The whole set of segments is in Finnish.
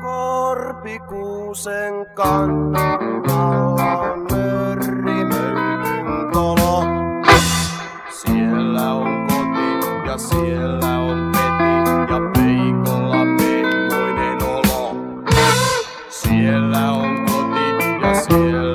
Korpikuusen kannon alla on mörrimöykyn talo. Siellä on koti ja siellä on peti ja peikolla pehmoinen olo. Siellä on koti ja siellä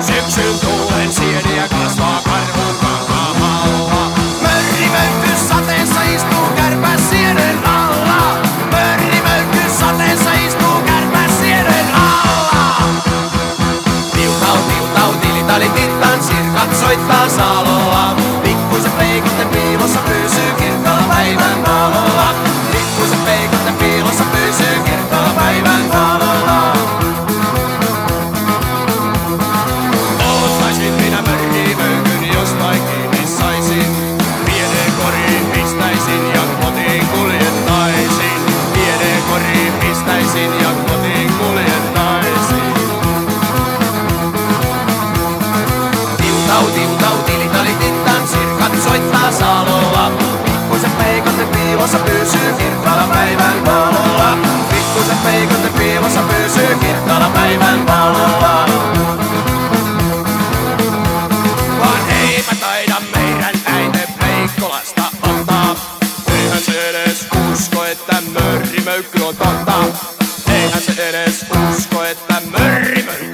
Syksyn tuulen sieniä kasvaa karhun kankaalla. Mörrimöykky sateessa istuu kärpäs sienen alla. Mörrimöykky sateessa istuu kärpäs sienen alla. Tiutau, tiutau, tilitali, tittan, sirkat soittaa salolla. Tiutau, tiutau, tilitali, tittan, sirkat soittaa salolla. Pikkuiset peikotte piilossa pysyy kirkkaalla päivän valolla. Pikkuiset peikotte piilossa pysyy kirkkaalla päivän valolla. Vaan eipä taida meidän äite Peikkolasta ottaa. Eihän se edes usko, että mörrimöykky on totta. Eihän se edes usko, että mörrimöykky